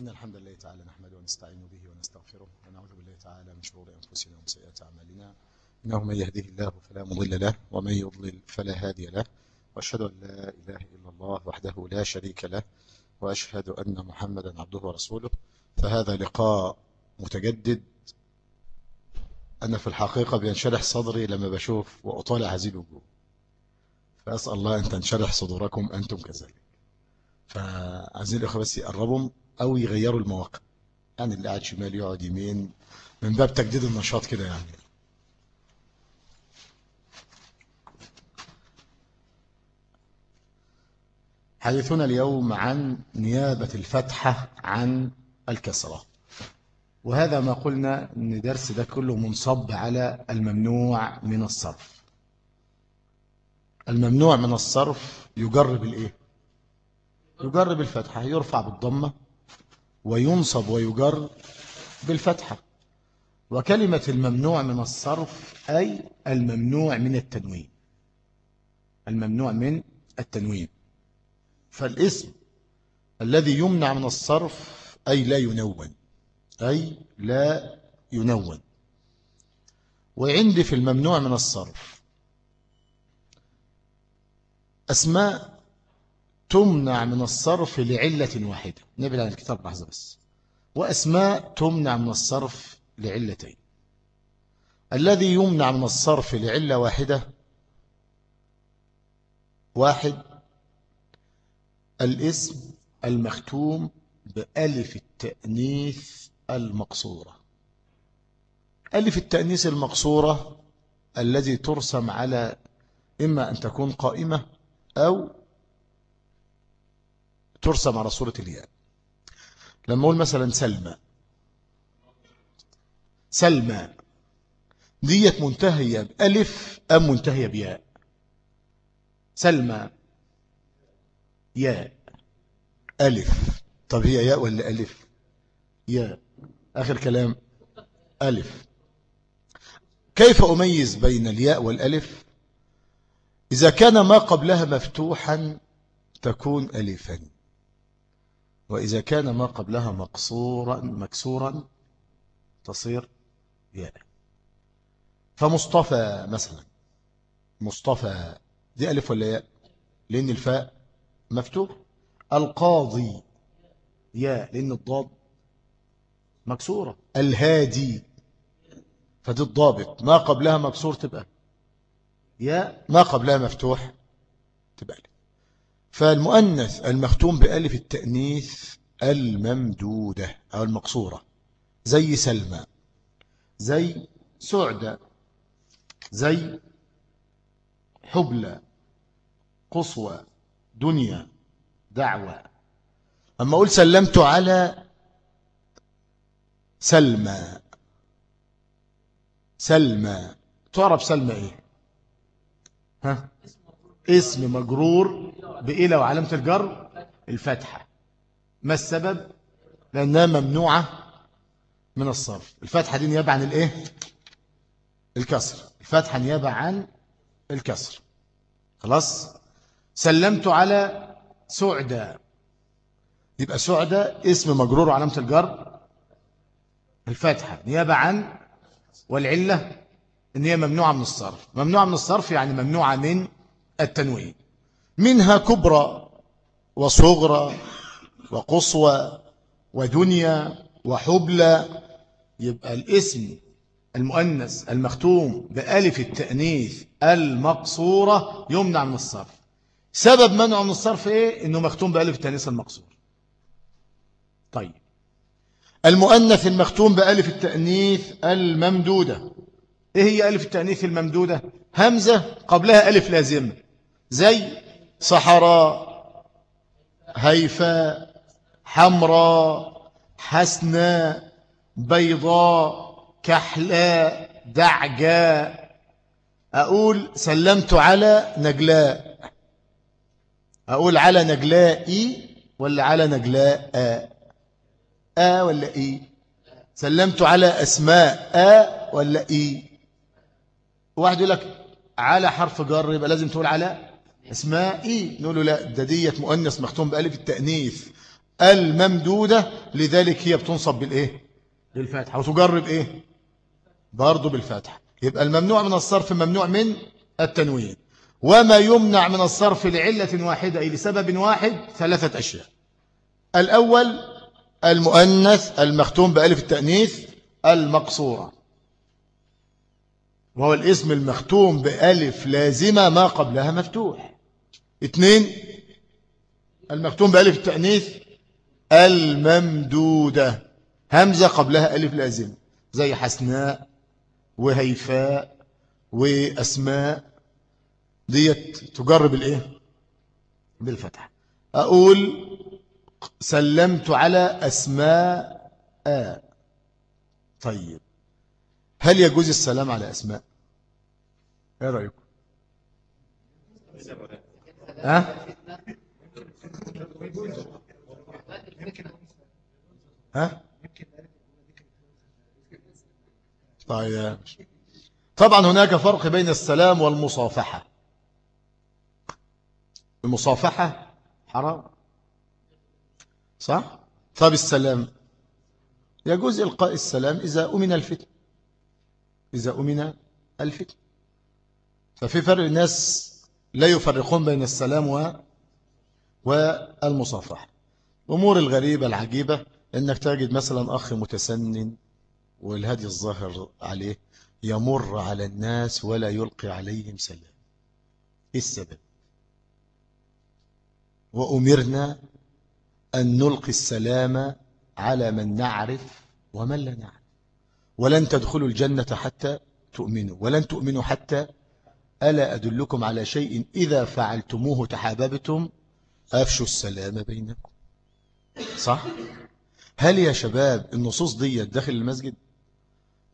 إن الحمد لله تعالى نحمده ونستعين به ونستغفره ونعوذ بالله تعالى من شرور أنفسنا ومن سيئات أعمالنا. إنه من يهده الله فلا مضل له ومن يضلل فلا هادي له. وأشهد أن لا إله إلا الله وحده لا شريك له. وأشهد أن محمدا عبده ورسوله. فهذا لقاء متجدد. أنا في الحقيقة بينشرح صدري لما بشوف وأطالع هذه الوجوه. فأسأل الله أن تنشرح صدوركم أنتم كذلك. فعايزين الأخوة بس يقربوا أو يغيروا المواقع. يعني اللي قاعد شمال يقعد يمين. من باب تجديد النشاط كده يعني. حديثنا اليوم عن نيابة الفتحة عن الكسرة. وهذا ما قلنا إن درس ده كله منصب على الممنوع من الصرف. الممنوع من الصرف يجرب الإيه؟ يجرب الفتحة يرفع بالضمة. وينصب ويجر بالفتحة. وكلمة الممنوع من الصرف أي الممنوع من التنوين. الممنوع من التنوين. فالاسم الذي يمنع من الصرف أي لا ينون. أي لا ينون. وعندي في الممنوع من الصرف أسماء تمنع من الصرف لعلة واحدة. نبعد عن الكتاب لحظة بس. وأسماء تمنع من الصرف لعلتين. الذي يمنع من الصرف لعلة واحدة واحد الاسم المختوم بألف التأنيث المقصورة. ألف التأنيث المقصورة الذي ترسم على إما أن تكون قائمة أو ترسم على صورة الياء. لما أقول مثلا سلمى. سلمى. ديت منتهية بألف أم منتهية بياء. سلمى. ياء. ألف. طب هي ياء ولا ألف؟ ياء. آخر كلام. ألف. كيف أميز بين الياء والألف؟ إذا كان ما قبلها مفتوحا تكون ألفا. وإذا كان ما قبلها مقصورا مكسورا تصير ياء. فمصطفى مثلا. مصطفى دي ألف ولا ياء؟ لأن الفاء مفتوح. القاضي ياء لأن الضاد مكسورة. الهادي فدي الضابط. ما قبلها مكسور تبقى. ياء ما قبلها مفتوح تبقى. فالمؤنث المختوم بألف التأنيث الممدودة أو المقصورة. زي سلمى. زي سعدة زي حبلى. قصوى. دنيا. دعوة أما أقول سلمت على سلمى. سلمى. تعرف سلمى إيه؟ ها؟ اسم مجرور بإلى وعلامة الجر الفتحة ما السبب؟ لأنها ممنوعة من الصرف. الفتحة دي نيابة عن الإيه؟ الكسر. الفتحة نيابة عن الكسر. خلاص؟ سلمت على سعدة. يبقى سعدة اسم مجرور وعلامة الجر الفتحة نيابة عن والعلة إن هي ممنوعة من الصرف. ممنوعة من الصرف يعني ممنوعة من التنوين. منها كبرى وصغرى وقصوى ودنيا وحبلى. يبقى الاسم المؤنث المختوم بألف التأنيث المقصورة يمنع من الصرف. سبب منعه من الصرف إيه؟ إنه مختوم بألف التأنيث المقصور طيب. المؤنث المختوم بألف التأنيث الممدودة. إيه هي ألف التأنيث الممدودة؟ همزة قبلها ألف لازمة. زي صحراء هيفاء حمراء حسناء بيضاء كحلاء دعجاء. أقول سلمت على نجلاء. أقول على نجلاء إي ولا على نجلاء آ؟ آ ولا إي؟ سلمت على أسماء آ ولا إي؟ واحد يقول لك على حرف جر يبقى لازم تقول على اسماء إي نقول له لا ده ديت مؤنث مختوم بألف التأنيث. الممدودة لذلك هي بتنصب بالإيه؟ بالفتحة وتجرب إيه؟ برضو بالفتحة يبقى الممنوع من الصرف ممنوع من التنوين. وما يمنع من الصرف لعلة واحدة أي لسبب واحد ثلاثة أشياء. الأول المؤنث المختوم بألف التأنيث المقصورة. وهو الاسم المختوم بألف لازمة ما قبلها مفتوح. اثنين المختوم بألف التأنيث الممدودة همزة قبلها ألف لازمة زي حسناء وهيفاء وأسماء ديت تجرب الإيه؟ بالفتح أقول سلمت على أسماء. طيب هل يجوز السلام على أسماء؟ إيه رأيكم؟ ها؟ ها؟ طيب. طبعا هناك فرق بين السلام والمصافحة. المصافحة حرام. صح؟ طب السلام. يجوز إلقاء السلام إذا أمن الفتن. إذا أمن الفتن. ففي فرق الناس لا يفرقون بين السلام والمصافحة. أمور الغريبة العجيبة أنك تجد مثلا أخ متسنن والهدي الظاهر عليه يمر على الناس ولا يلقي عليهم سلام. إيه السبب؟ وأمرنا أن نلقي السلام على من نعرف ومن لا نعرف. ولن تدخلوا الجنة حتى تؤمنوا ولن تؤمنوا حتى ألا أدلكم على شيء إذا فعلتموه تحاببتم؟ أفشوا السلام بينكم. صح؟ هل يا شباب النصوص دي داخل المسجد؟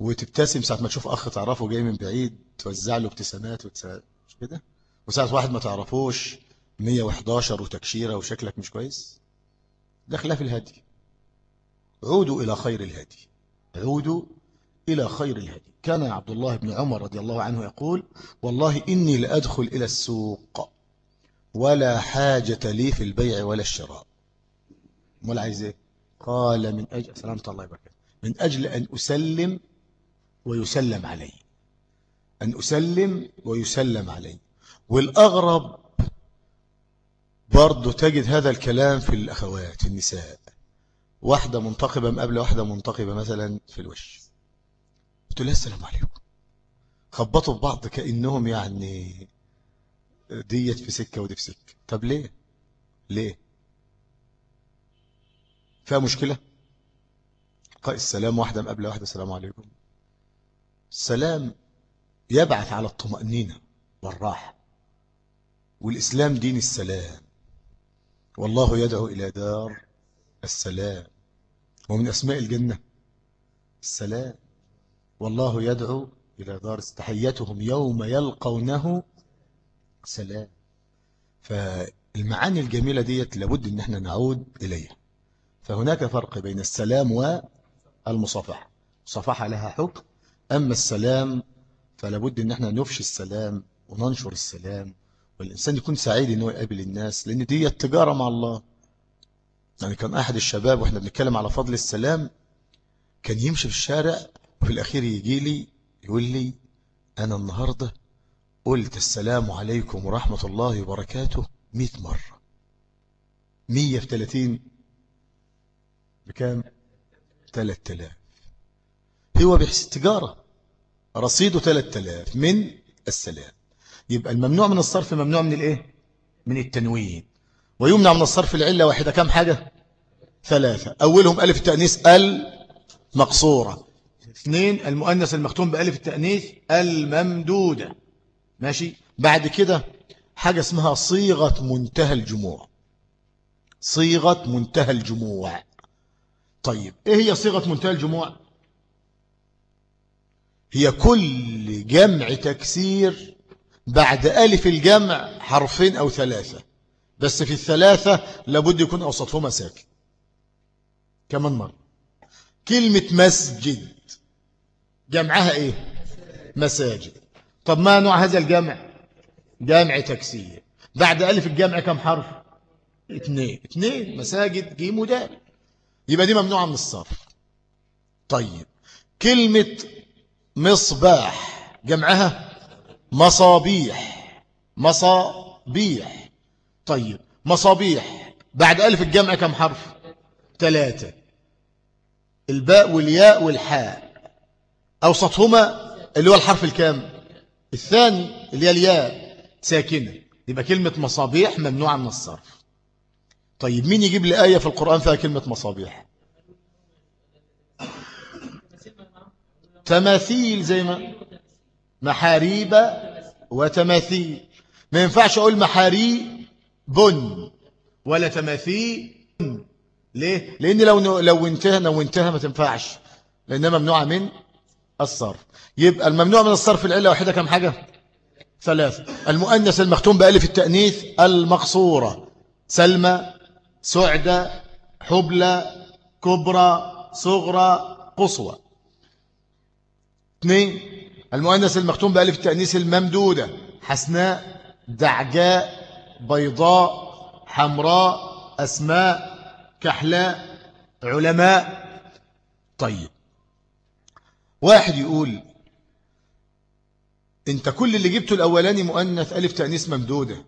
وتبتسم ساعة ما تشوف أخ تعرفه جاي من بعيد توزع له ابتسامات. مش كده؟ وساعة واحد ما تعرفوش 111 وتكشيرة وشكلك مش كويس؟ ده خلاف الهدي. عودوا إلى خير الهدي. عودوا إلى خير الهدي. كان عبد الله بن عمر رضي الله عنه يقول والله إني لأدخل إلى السوق ولا حاجة لي في البيع ولا الشراء. ولا عايز إيه؟ قال من أجل سلامة الله يبارك من أجل أن أسلم ويسلم علي. أن أسلم ويسلم علي. والأغرب برضو تجد هذا الكلام في الأخوات في النساء. واحدة منتقبة مقابلة واحدة منتقبة مثلا في الوش. قلت لها السلام عليكم. خبطوا في بعض كأنهم يعني ديت في سكة ودي في سكة. طب ليه؟ ليه؟ فيها مشكلة؟ قائل السلام واحدة مقابلة واحدة السلام عليكم. السلام يبعث على الطمأنينة والراحة. والإسلام دين السلام. والله يدعو إلى دار السلام. ومن أسماء الجنة السلام. والله يدعو إلى دار تحيتهم يوم يلقونه سلام. فالمعاني الجميلة ديت لابد إن إحنا نعود إليها. فهناك فرق بين السلام والمصافحة. المصافحة لها حكم. أما السلام فلابد إن إحنا نفشي السلام وننشر السلام والإنسان يكون سعيد إنه يقابل الناس لأن دي التجارة مع الله. يعني كان أحد الشباب وإحنا بنتكلم على فضل السلام كان يمشي في الشارع وفي الأخير يجي لي يقول لي أنا النهاردة قلت السلام عليكم ورحمة الله وبركاته مئة مرة. مية في ثلاثين بكام؟ ثلاث تلاف. هو بيحس التجارة رصيده ثلاث تلاف من السلام. يبقى الممنوع من الصرف ممنوع من الإيه؟ من التنوين. ويمنع من الصرف العلة واحدة. كم حاجة؟ ثلاثة. أولهم ألف التأنيس المقصورة. اثنين المؤنث المختوم بألف التأنيث الممدودة. ماشي؟ بعد كده حاجة اسمها صيغة منتهى الجموع. صيغة منتهى الجموع. طيب إيه هي صيغة منتهى الجموع؟ هي كل جمع تكسير بعد ألف الجمع حرفين أو ثلاثة. بس في الثلاثة لابد يكون أوسطهما ساكن. كمان مرة. كلمة مسجد. جمعها إيه؟ مساجد. طب ما نوع هذا الجمع؟ جمع تكسير بعد ألف الجمع كم حرف؟ اثنين. اثنين مساجد جيم ودال. يبقى دي ممنوعة من الصرف. طيب. كلمة مصباح جمعها مصابيح. مصابيح. طيب. مصابيح. بعد ألف الجمع كم حرف؟ ثلاثة. الباء والياء والحاء. أوسطهما اللي هو الحرف الكام؟ الثاني اللي هي الياء ساكنة. يبقى كلمة مصابيح ممنوعة من الصرف. طيب مين يجيب لي آية في القرآن فيها كلمة مصابيح؟ تماثيل زي ما محاريب وتماثيل. ما ينفعش أقول محاريب ولا تماثيل. ليه؟ لأن لو لو انتهى لو انتهى ما تنفعش لأنها ممنوعة من الصرف. يبقى الممنوع من الصرف العلة واحدة كم حاجة؟ ثلاثة. المؤنث المختوم بألف التأنيث المقصورة. سلمى سعدة حبلى كبرى صغرى قصوى. اثنين المؤنث المختوم بألف التأنيث الممدودة. حسناء دعجاء بيضاء حمراء أسماء كحلاء علماء. طيب. واحد يقول انت كل اللي جبته الأولاني مؤنث ألف تأنيث ممدودة.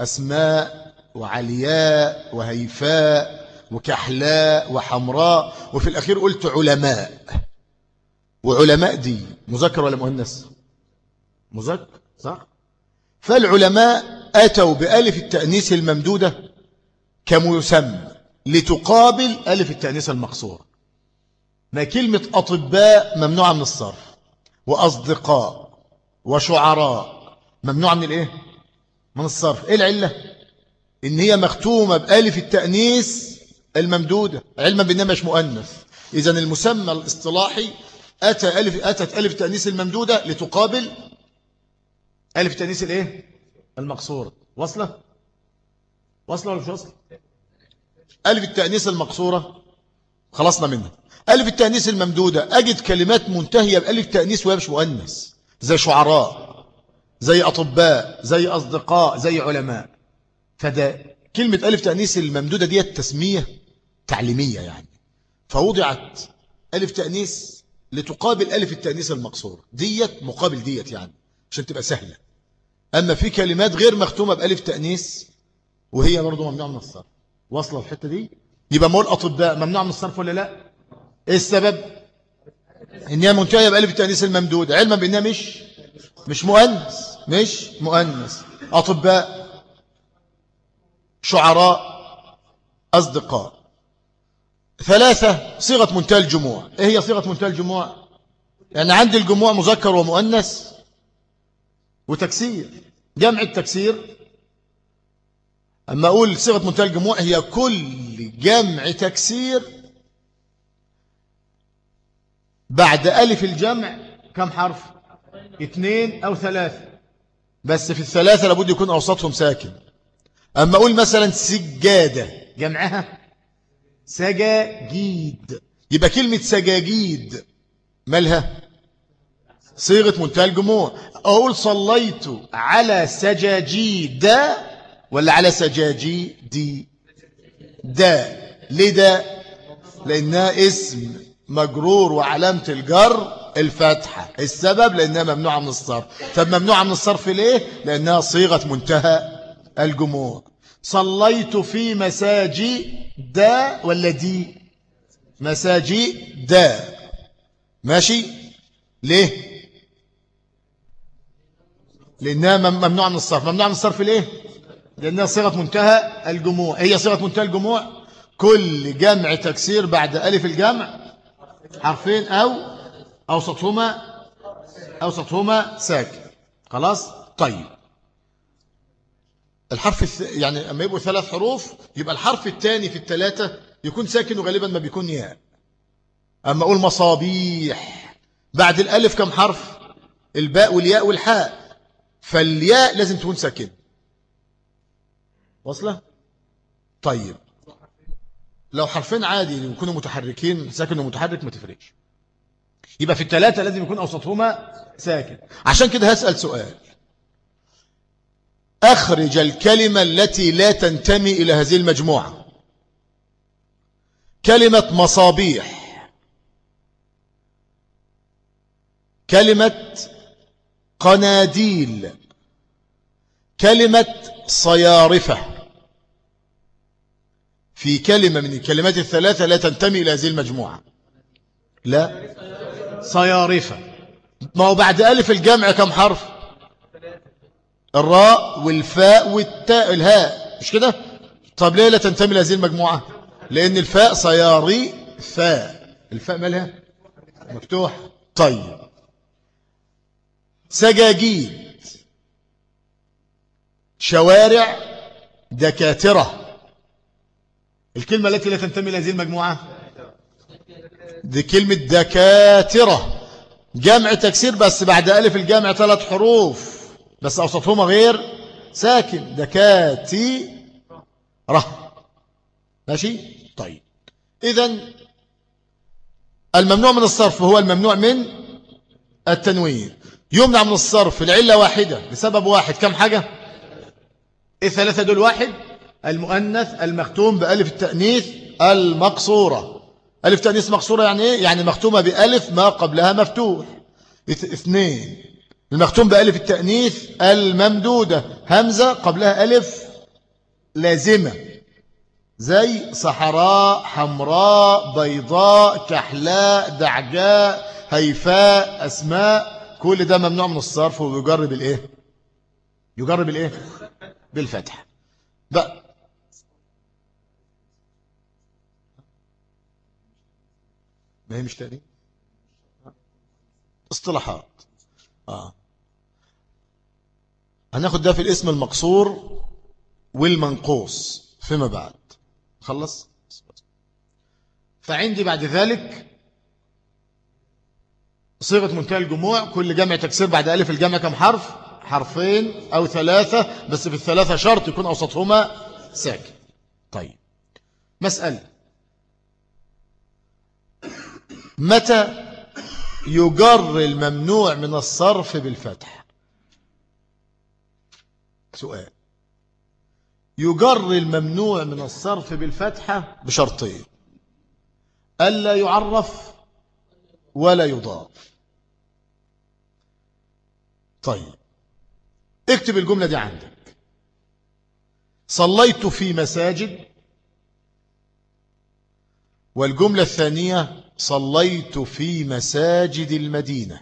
أسماء وعلياء وهيفاء وكحلاء وحمراء وفي الأخير قلت علماء. وعلماء دي مذكر ولا مؤنث؟ مذكر صح؟ فالعلماء أتوا بألف التأنيث الممدودة كمسمى لتقابل ألف التأنيث المقصورة. ما كلمة أطباء ممنوعة من الصرف وأصدقاء وشعراء ممنوعة من الإيه؟ من الصرف إيه العلة؟ إن هي مختومة بألف التأنيث الممدودة علما بأنها مش مؤنث إذن المسمى الاصطلاحي أتى ألف أتت ألف التأنيث الممدودة لتقابل ألف التأنيث الإيه؟ المقصورة وصلة؟ وصلة ولا مش وصلة؟ ألف التأنيث المقصورة خلصنا منها ألف التأنيث الممدودة أجد كلمات منتهية بألف تأنيث وهي مش مؤنث زي شعراء زي أطباء زي أصدقاء زي علماء. فده كلمة ألف تأنيث الممدودة دي تسمية تعليمية يعني. فوضعت ألف تأنيث لتقابل ألف التأنيث المقصورة. ديت مقابل ديت يعني عشان تبقى سهلة. أما في كلمات غير مختومة بألف تأنيث وهي برضو ممنوع من الصرف. واصلة الحتة دي؟ يبقى مول أطباء ممنوع من الصرف ولا لا؟ إيه السبب؟ إن هي منتهية بألف التأنيث الممدود. علما بأنها مش مش مؤنث مش مؤنث أطباء شعراء أصدقاء. ثلاثة صيغة منتهى الجموع. إيه هي صيغة منتهى الجموع؟ يعني عندي الجموع مذكر ومؤنث وتكسير. جمع التكسير. أما أقول صيغة منتهى الجموع هي كل جمع تكسير بعد ألف الجمع كم حرف؟ اثنين أو ثلاثة. بس في الثلاثة لابد يكون أوسطهم ساكن. أما أقول مثلا سجادة جمعها؟ سجاجيد. يبقى كلمة سجاجيد مالها؟ صيغة منتهى الجموع. أقول صليت على سجاجيد ولا على سجاجيد؟ دا ليه ده لأنها اسم. مجرور وعلامة الجر الفتحة السبب لأنها ممنوعة من الصرف. طب ممنوعة من الصرف ليه؟ لأنها صيغة منتهى الجموع صليت في مساجي دا ولا دي مساجي دا ماشي؟ ليه؟ لأنها ممنوعة من الصرف. ممنوعة من الصرف ليه؟ لأنها صيغة منتهى الجموع هي صيغة منتهى الجموع كل جمع تكسير بعد ألف الجمع حرفين أو أوسطهما أوسطهما ساكن خلاص؟ طيب. الحرف الث... يعني أما يبقوا ثلاث حروف يبقى الحرف الثاني في الثلاثة يكون ساكن وغالبا ما بيكون ياء أما أقول مصابيح. بعد الألف كم حرف؟ الباء والياء والحاء. فالياء لازم تكون ساكن. وصلة طيب. لو حرفين عادي يكونوا متحركين ساكن ومتحرك ما تفرقش. يبقى في الثلاثة لازم يكون أوسطهما ساكن. عشان كده هسأل سؤال. أخرج الكلمة التي لا تنتمي إلى هذه المجموعة. كلمة مصابيح. كلمة قناديل. كلمة صيارفة. في كلمة من الكلمات الثلاثة لا تنتمي إلى هذه المجموعة. لا. صيارفة ما هو بعد ألف الجمع كم حرف؟ الراء والفاء والتاء الهاء. مش كده؟ طب ليه لا تنتمي لهذه المجموعة؟ لأن الفاء صياري فاء. الفاء مالها مفتوح. طيب. سجاجيد شوارع. دكاترة. الكلمة التي لا تنتمي لهذه المجموعة؟ دي كلمة دكاترة. جمع تكسير بس بعد ألف الجمع ثلاث حروف. بس أوسطهما غير. ساكن. دكاتي ره ماشي؟ طيب. إذن الممنوع من الصرف هو الممنوع من التنوين يمنع من الصرف العلة واحدة لسبب واحد. كم حاجة؟ الثلاثة دول واحد؟ المؤنث المختوم بألف التأنيث المقصورة. ألف تأنيث مقصورة يعني إيه؟ يعني مختومة بألف ما قبلها مفتوح. اثنين. المختوم بألف التأنيث الممدودة. همزة قبلها ألف لازمة. زي صحراء حمراء بيضاء كحلاء دعجاء هيفاء أسماء. كل ده ممنوع من الصرف ويجرب الإيه؟ يجرب الإيه؟ بالفتح. بقى ما هي مش تاني؟ اصطلاحات. آه. هناخد ده في الاسم المقصور والمنقوص فيما بعد. خلص؟ فعندي بعد ذلك صيغة منتهى الجموع. كل جمع تكسير بعد ألف الجمع كم حرف؟ حرفين أو ثلاثة بس في الثلاثة شرط يكون أوسطهما ساكن. طيب. مسألة. متى يجر الممنوع من الصرف بالفتح؟ سؤال. يجر الممنوع من الصرف بالفتحة بشرطين. ألا يعرف ولا يضاف طيب. اكتب الجملة دي عندك. صليت في مساجد والجملة الثانية صليت في مساجد المدينة.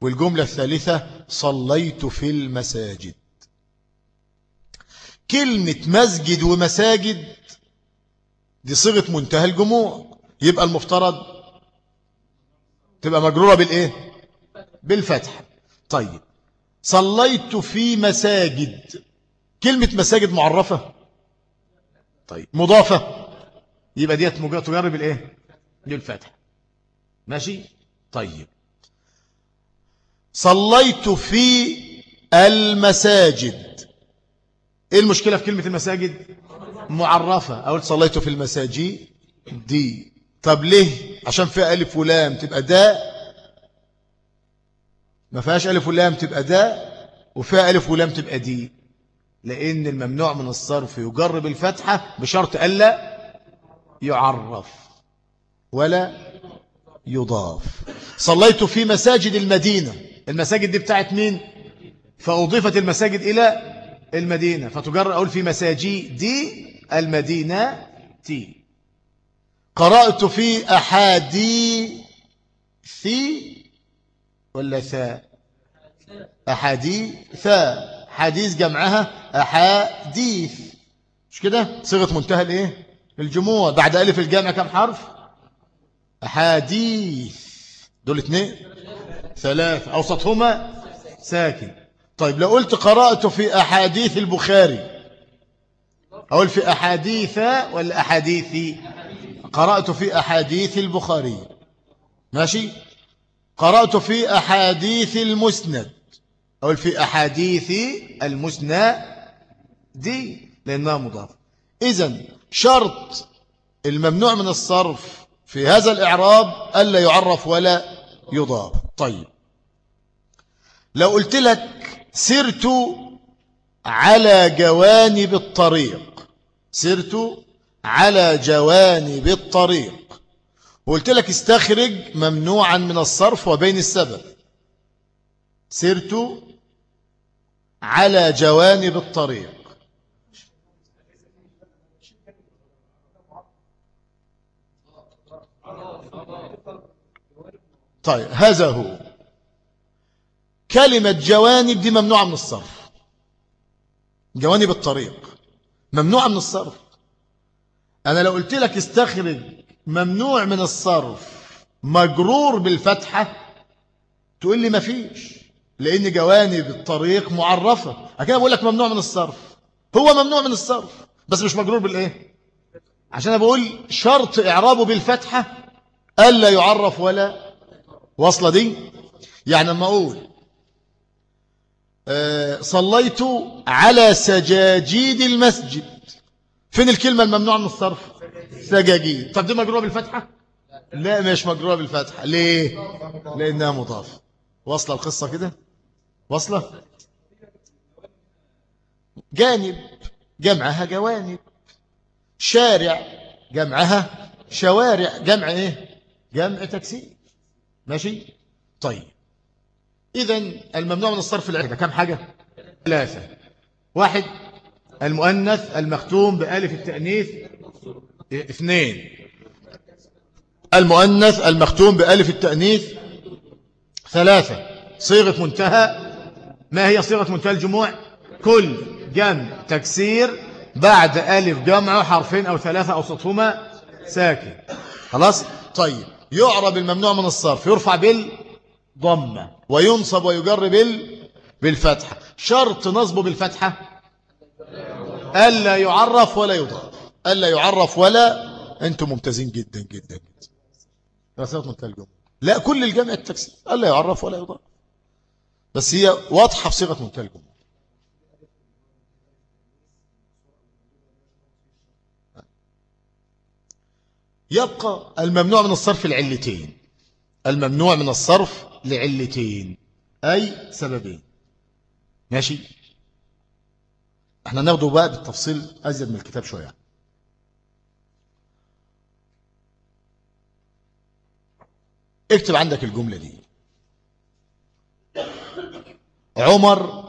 والجملة الثالثة صليت في المساجد. كلمة مسجد ومساجد دي صيغة منتهى الجموع. يبقى المفترض تبقى مجرورة بالإيه؟ بالفتح. طيب صليت في مساجد. كلمة مساجد معرفة؟ طيب مضافة؟ يبقى ديت تجرب الايه بالفتح. ماشي؟ طيب. صليت في المساجد. إيه المشكلة في كلمة المساجد؟ معرفة. أقول صليت في المساجد دي. طب ليه؟ عشان فيها ألف ولام تبقى ده ما فيهاش ألف ولام تبقى ده وفيها ألف ولام تبقى دي. لأن الممنوع من الصرف يجرب الفتحة بشرط ألا يعرف ولا يضاف. صليت في مساجد المدينة. المساجد دي بتاعت مين؟ فأضيفت المساجد إلى المدينة. فتجر أقول في مساجي دي المدينة تي. قرأت في أحادي في ولا ثاء أحاديث. حديث جمعها أحاديث. مش كده؟ صيغة منتهى الإيه؟ الجموع بعد ألف الجامع كم حرف؟ أحاديث. دول اثنين. ثلاث أوسطهما ساكن. طيب لو قلت قرأت في أحاديث البخاري أقول في أحاديث ولا أحاديثي قرأت في أحاديث البخاري. ماشي؟ قرأت في أحاديث المسند. أو في أحاديث المسند. دي لأنها مضافة. إذن شرط الممنوع من الصرف في هذا الإعراب ألا يعرف ولا يضاف طيب. لو قلت لك سرت على جوانب الطريق سرت على جوانب الطريق وقلت لك استخرج ممنوعا من الصرف وبين السبب سرت على جوانب الطريق طيب هذا هو. كلمة جوانب دي ممنوعة من الصرف. جوانب الطريق. ممنوعة من الصرف. أنا لو قلت لك استخرج ممنوع من الصرف مجرور بالفتحة تقول لي مفيش لأن جوانب الطريق معرفة. أكيد بقول لك ممنوع من الصرف. هو ممنوع من الصرف بس مش مجرور بالإيه؟ عشان أنا بقول شرط إعرابه بالفتحة ألا يعرف ولا وصلة دي؟ يعني لما أقول آه، صليت على سجاجيد المسجد. فين الكلمة الممنوعة من الصرف؟ سجاجيد. طب دي مجروبة بالفتحة؟ لا. مش مجروبة بالفتحة. ليه؟ لأنها مضافة وصل القصة كده؟ وصلة؟ جانب جمعها جوانب. شارع جمعها شوارع. جمع إيه؟ جمع تكسير. ماشي؟ طيب. إذا الممنوع من الصرف العهدة كم حاجة؟ ثلاثة. واحد المؤنث المختوم بألف التأنيث. اثنين المؤنث المختوم بألف التأنيث. ثلاثة صيغة منتهى. ما هي صيغة منتهى الجموع؟ كل جمع تكسير بعد ألف جمع حرفين أو ثلاثة أو سطهما ساكن. خلاص؟ طيب. يعرب الممنوع من الصرف يرفع بالضمة وينصب ويجر بال بالفتحة. شرط نصبه بالفتحة؟ ألا يعرف ولا يضاف ألا يعرف ولا أنتم ممتازين جدا جدا جدا. رسالة منتهى الجمع لا كل الجمع التكسير ألا يعرف ولا يضاف بس هي واضحة في صيغة منتهى الجمع يبقى الممنوع من الصرف العلتين الممنوع من الصرف لعلتين. أي سببين؟ ماشي؟ إحنا ناخده بقى بالتفصيل أزيد من الكتاب شوية. اكتب عندك الجملة دي. عمر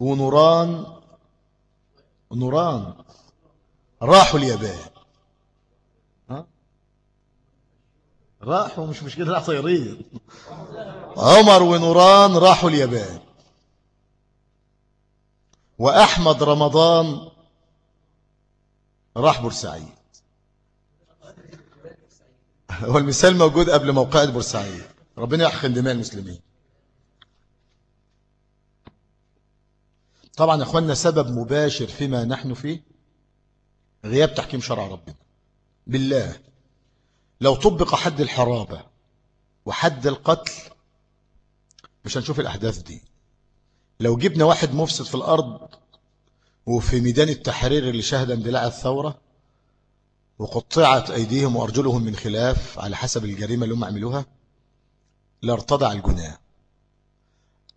ونوران نوران راحوا اليابان. راحوا مش مشكلة راح طيرين عمر ونوران راحوا اليابان. وأحمد رمضان راح بورسعيد. هو المثال موجود قبل موقعة بورسعيد. ربنا يحقن دماء المسلمين. طبعا يا اخوانا سبب مباشر فيما نحن فيه غياب تحكيم شرع ربنا. بالله. لو طبق حد الحرابة وحد القتل مش هنشوف الأحداث دي. لو جبنا واحد مفسد في الأرض وفي ميدان التحرير اللي شهد اندلاع الثورة وقطعت أيديهم وأرجلهم من خلاف على حسب الجريمة اللي هم عملوها لارتضع الجناة.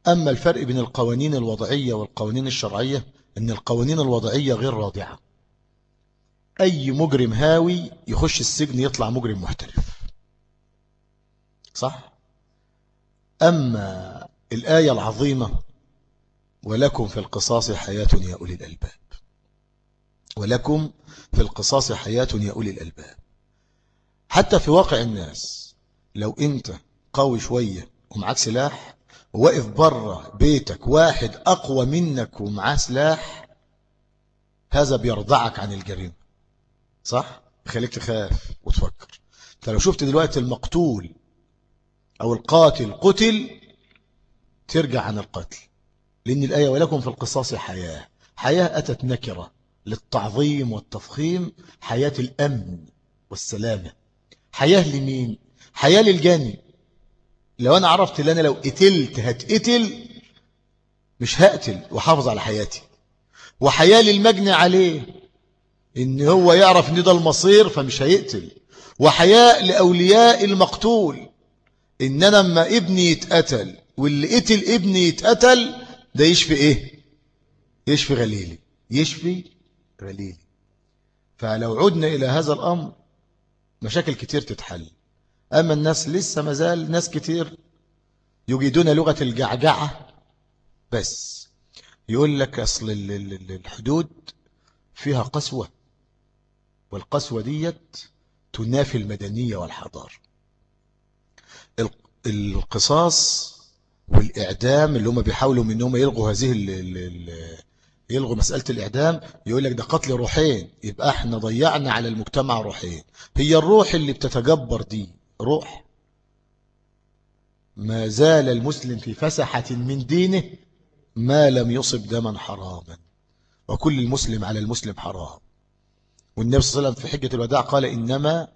أما الفرق بين القوانين الوضعية والقوانين الشرعية أن القوانين الوضعية غير رادعة أي مجرم هاوي يخش السجن يطلع مجرم محترف. صح؟ أما الآية العظيمة ولكم في القصاص حياة يا أولي الألباب. ولكم في القصاص حياة يا أولي الألباب. حتى في واقع الناس لو أنت قوي شوية ومعاك سلاح وواقف بره بيتك واحد أقوى منك ومعاه سلاح هذا بيرضعك عن الجريمة. صح؟ خليك تخاف وتفكر. انت لو شفت دلوقتي المقتول أو القاتل قتل ترجع عن القتل. لأن الآية ولكم في القصاص حياة. حياة أتت نكرة للتعظيم والتفخيم حياة الأمن والسلامة. حياة لمين؟ حياة للجاني لو أنا عرفت إن أنا لو قتلت هتقتل مش هقتل وحافظ على حياتي. وحياة للمجني عليه. إن هو يعرف ان ده المصير فمش هيقتل. وحياء لأولياء المقتول. ان أنا لما ابني يتقتل واللي قتل ابني يتقتل ده يشفي إيه؟ يشفي غليلي. يشفي غليلي. فلو عدنا إلى هذا الأمر مشاكل كتير تتحل. أما الناس لسه مازال ناس كتير يجيدون لغة الجعجعة. بس يقول لك أصل الحدود فيها قسوة. والقسوة ديت تنافي المدنية والحضارة. القصاص والإعدام اللي هم بيحاولوا منهم يلغوا هذه يلغوا مسألة الإعدام يقول لك ده قتل روحين يبقى إحنا ضيعنا على المجتمع روحين. هي الروح اللي بتتجبر دي روح. ما زال المسلم في فسحة من دينه ما لم يصب دما حراما. وكل المسلم على المسلم حرام. والنبي صلى الله عليه وسلم في حجة الوداع قال إنما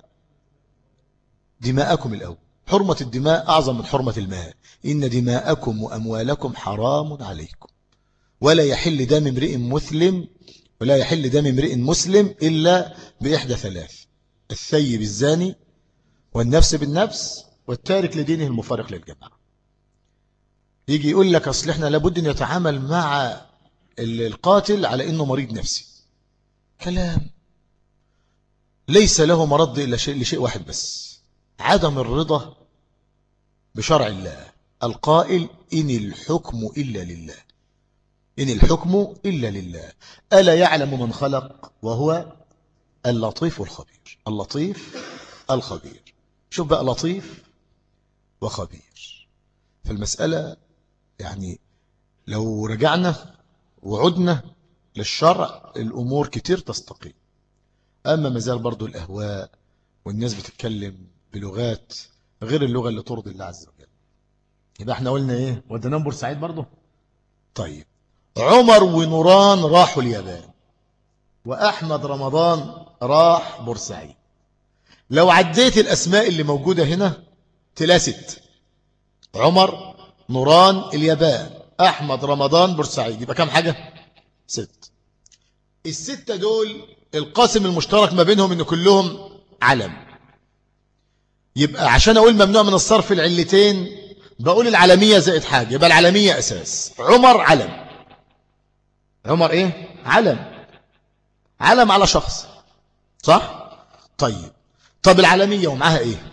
دماءكم الأول. حرمة الدماء أعظم من حرمة الماء. إن دماءكم وأموالكم حرام عليكم. ولا يحل دم امرئ مسلم ولا يحل دم امرئ مسلم إلا بإحدى ثلاث الثيب الزاني والنفس بالنفس والتارك لدينه المفارق للجماعة. يجي يقول لك أصل إحنا لابد أن يتعامل مع القاتل على أنه مريض نفسي. كلام. ليس له مرض إلا شيء لشيء واحد بس. عدم الرضا بشرع الله. القائل إن الحكم إلا لله. إن الحكم إلا لله. ألا يعلم من خلق؟ وهو اللطيف الخبير. اللطيف الخبير. شوف بقى لطيف وخبير. فالمسألة يعني لو رجعنا وعدنا للشرع الأمور كتير تستقيم. أما مازال برضو الأهواء والناس بتتكلم بلغات غير اللغة اللي ترضي الله عز وجل. يبقى إحنا قلنا إيه؟ ودنا بورسعيد برضو. طيب. عمر ونوران راحوا اليابان. وأحمد رمضان راح بورسعيد. لو عديت الأسماء اللي موجودة هنا تلاست عمر نوران اليابان. أحمد رمضان بورسعيد. يبقى كم حاجة؟ ست. الستة دول القاسم المشترك ما بينهم إن كلهم علم. يبقى عشان أقول ممنوع من الصرف العلتين بقول العالمية زائد حاجة يبقى العالمية أساس. عمر علم. عمر إيه؟ علم. علم على شخص. صح؟ طيب. طب العالمية ومعها إيه؟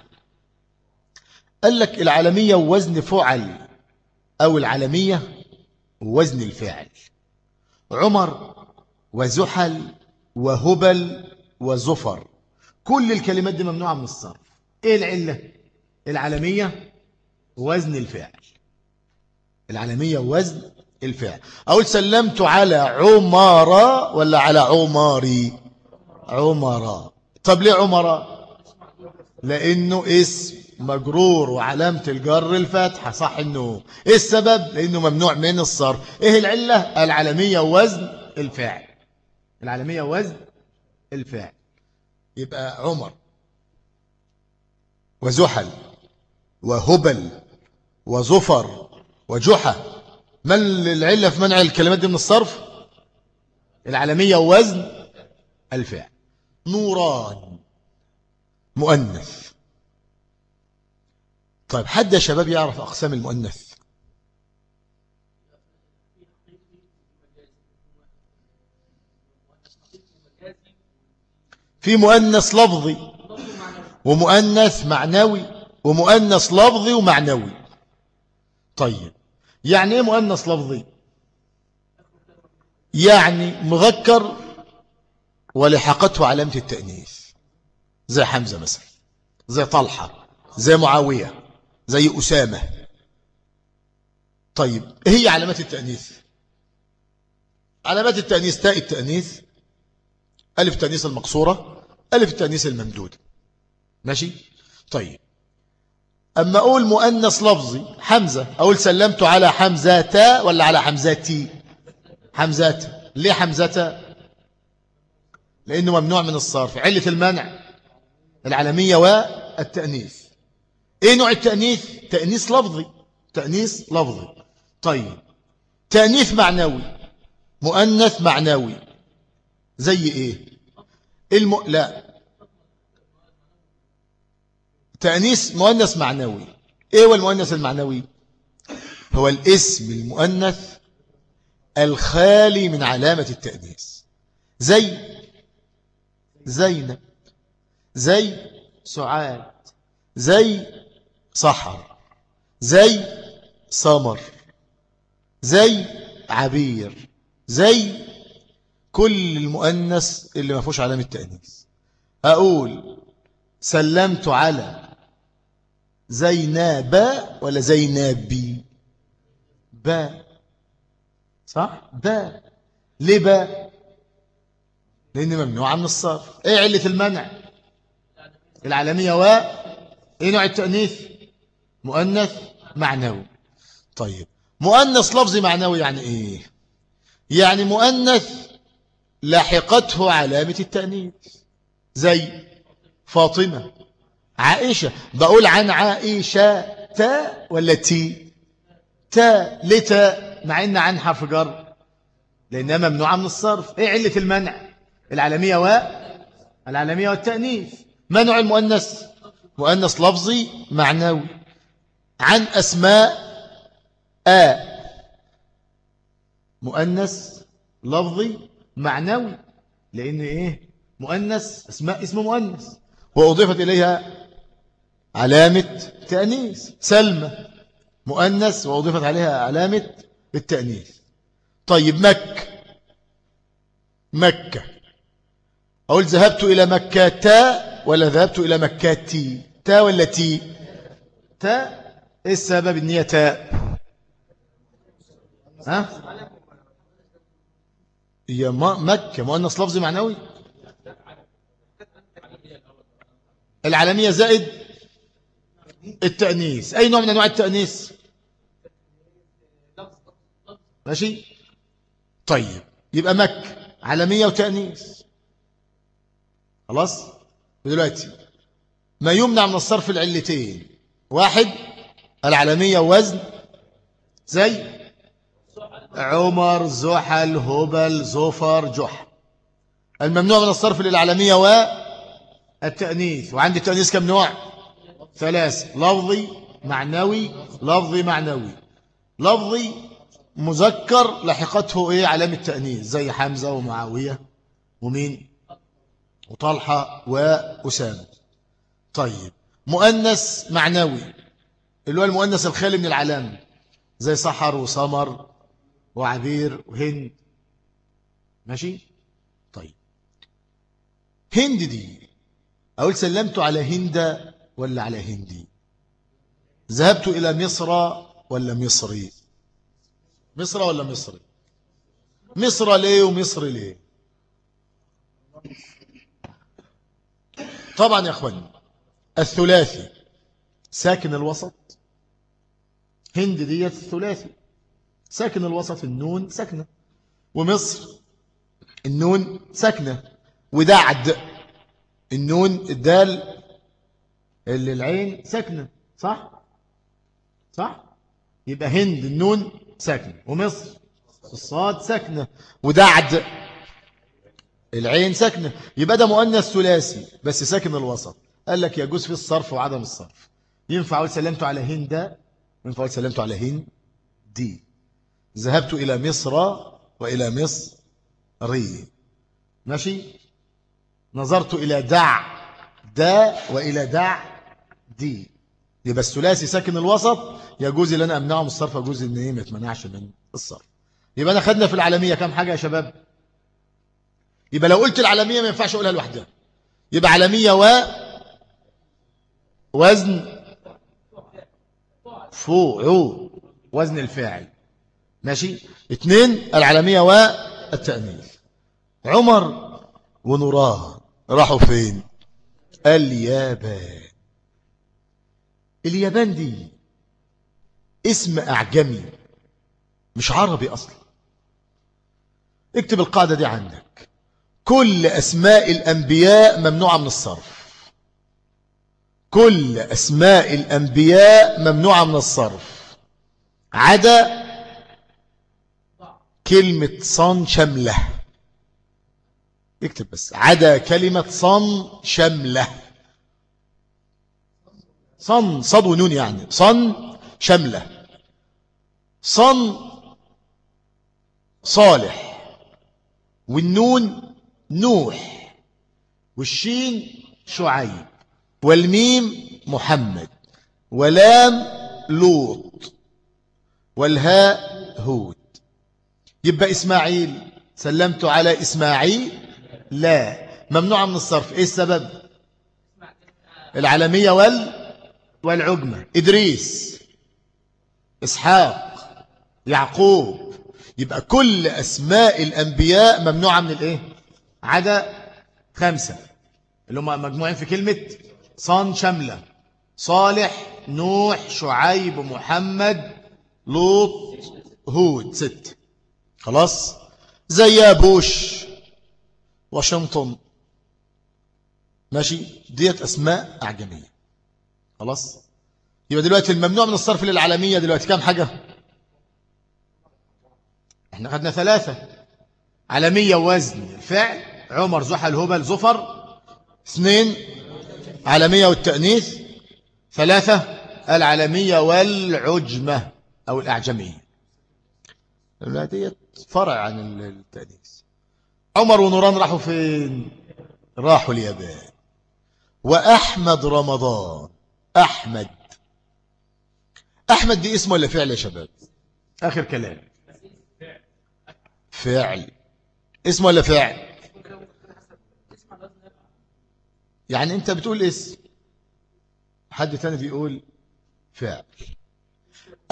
قال لك العالمية وزن فعل أو العالمية وزن الفعل. عمر وزحل وهبل وزفر. كل الكلمات دي ممنوعة من الصرف. إيه العلة؟ العالمية وزن الفعل. العالمية وزن الفعل. أقول سلمت على عمارة ولا على عماري؟ عمارة. طب ليه عمارة؟ لأنه اسم مجرور وعلامة الجر الفتحة صح إنه؟ إيه السبب؟ لأنه ممنوع من الصرف. إيه العلة؟ العالمية وزن الفعل. العالمية وزن الفعل يبقى عمر وزحل وهبل وزفر وجحا. ما العلة في منع الكلمات دي من الصرف؟ العالمية وزن الفعل نوران مؤنث. طيب حد يا شباب يعرف أقسام المؤنث؟ في مؤنث لفظي ومؤنث معنوي ومؤنث لفظي ومعنوي. طيب يعني إيه مؤنث لفظي؟ يعني مذكر ولحقته علامة التأنيث زي حمزة مثلا زي طلحة زي معاوية زي أسامة. طيب إيه هي علامات التأنيث. علامات التأنيث تاء التأنيث ألف التأنيث المقصورة ألف التأنيث الممدود. ماشي؟ طيب. أما أقول مؤنث لفظي حمزة أقول سلمت على حمزة ولا على حمزتي حمزة. ليه حمزة؟ لأنه ممنوع من الصرف. علة المنع العالمية والتأنيث. إيه نوع التأنيث؟ تأنيث لفظي. تأنيث لفظي. طيب. تأنيث معنوي. مؤنث معنوي. زي إيه؟ الم... لا. تأنيس مؤنث معنوي. إيه هو المؤنث المعنوي؟ هو الاسم المؤنث الخالي من علامة التأنيث. زي زينب زي سعاد زي صحر زي سمر زي عبير زي كل المؤنث اللي ما فيهوش علامة تأنيث. أقول سلمت على زينب ولا زينبي با صح؟ با ليه با لأن ممنوع من الصرف. إيه علة المنع؟ العالمية و إيه نوع التأنيث؟ مؤنث معنوي. طيب مؤنث لفظي معنوي يعني إيه؟ يعني مؤنث لاحقته علامة التأنيث. زي فاطمة عائشة. بقول عن عائشة تا ولا تي؟ تا. لتا مع إن عن حرف جر لأنها ممنوعة من الصرف. إيه علة المنع؟ العالمية و العالمية والتأنيث. منع المؤنث. مؤنث لفظي معنوي. عن أسماء آ. مؤنث لفظي معنوي لأن إيه؟ مؤنث أسماء اسم مؤنث. وأضيفت إليها علامة تأنيث. سلمى مؤنث وأضيفت عليها علامة التأنيث. طيب مكة. مكة. أقول ذهبت إلى مكة تا ولا ذهبت إلى مكة تي؟ تا ولا تي؟ تا. إيه السبب إن هي تاء ها؟ هي مكة مؤنث لفظي معنوي. العالمية زائد التأنيس أي نوع من أنواع التأنيس ماشي؟ طيب يبقى مكة عالمية وتأنيس خلاص؟ دلوقتي ما يمنع من الصرف العلتين. واحد العالمية وزن زي؟ عمر زحل هبل زفر جح الممنوع من الصرف للعالمية والتأنيث وعندي التأنيث كم نوع؟ ثلاث. لفظي معنوي لفظي معنوي. لفظي مذكر لحقته إيه؟ علامة تأنيث زي حمزة ومعاوية ومين؟ وطلحة وأسامة. طيب. مؤنث معنوي. اللي هو المؤنث الخالي من العلامة. زي سحر وسمر وعبير وهند. ماشي؟ طيب. هند دي أقول سلمت على هند ولا على هندي؟ ذهبت إلى مصر ولا مصري؟ مصر ولا مصري مصر ليه ومصر ليه؟ طبعا يا أخواني الثلاثي ساكن الوسط. هند ديت الثلاثي. ساكن الوسط النون ساكنة. ومصر النون ساكنة. ودعد النون الدال اللي العين ساكنة. صح؟ صح؟ يبقى هند النون ساكنة. ومصر الصاد ساكنة. ودعد العين ساكنة. يبقى ده مؤنث ثلاثي بس ساكن الوسط. قال لك يجوز في الصرف وعدم الصرف. ينفع أقول سلمت على هند؟ ينفع أقول سلمت على هند؟ دي. ذهبت إلى مصر وإلى مصر. ري ماشي؟ نظرت إلى دع دا وإلى دع دي. يبقى الثلاثي ساكن الوسط يجوز ان أنا أمنعه من الصرف يجوز إن إيه ما يتمنعش من الصرف. يبقى أنا خدنا في العالمية كام حاجة يا شباب؟ يبقى لو قلت العالمية ما ينفعش أقولها لوحدها. يبقى عالمية و وزن فوع وزن الفاعل. ماشي؟ اثنين العالمية والتانيث عمر ونوراه راحوا فين؟ اليابان. اليابان دي اسم أعجمي مش عربي أصلا. اكتب القاعدة دي عندك. كل أسماء الأنبياء ممنوعة من الصرف. كل أسماء الأنبياء ممنوعة من الصرف. عدا كلمة صن شملة. اكتب بس. عدا كلمة صن شملة. صن صد ونون يعني. صن شملة. صن صالح. والنون نوح. والشين شعيب. والميم محمد. ولام لوط. والهاء هود. يبقى إسماعيل. سلمت على إسماعيل؟ لا. ممنوع من الصرف. إيه السبب؟ العالمية وال والعجمة. إدريس إسحاق يعقوب. يبقى كل أسماء الأنبياء ممنوعة من الإيه؟ عدا خمسة. اللي هم مجموعين في كلمة صان شملة. صالح نوح شعيب محمد لوط هود. ست خلاص؟ زي بوش واشنطن. ماشي؟ ديت أسماء أعجمية. خلاص؟ يبقى دلوقتي الممنوع من الصرف للعالمية دلوقتي. كام حاجة؟ إحنا خدنا ثلاثة. عالمية وزن الفعل عمر زحل هبل زفر اثنين عالمية والتأنيث. ثلاثة العالمية والعجمة أو الأعجمية. ديت. فرع عن التأنيث عمر ونوران راحوا فين؟ راحوا اليابان. وأحمد رمضان أحمد. أحمد دي اسمه ولا فعل يا شباب؟ آخر كلام. فعل. اسمه ولا فعل؟ يعني أنت بتقول اسم. حد تاني بيقول فعل.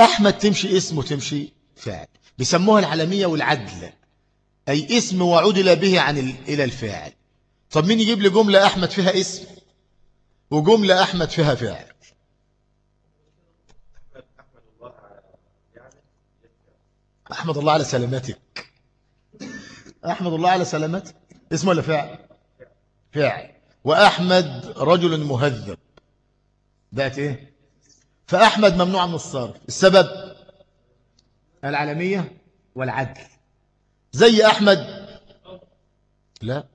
أحمد تمشي اسم وتمشي فعل. بيسموها العالمية والعدل أي اسم وعدل به عن إلى الفاعل. طب مين يجيب لي جملة أحمد فيها اسم؟ وجملة أحمد فيها فعل أحمد الله على سلامتك. أحمد الله على سلامتك. اسمه ولا فعل فعل وأحمد رجل مهذب. بقت إيه؟ فأحمد ممنوع من الصرف. السبب؟ العالمية والعدل. زي أحمد؟ لا.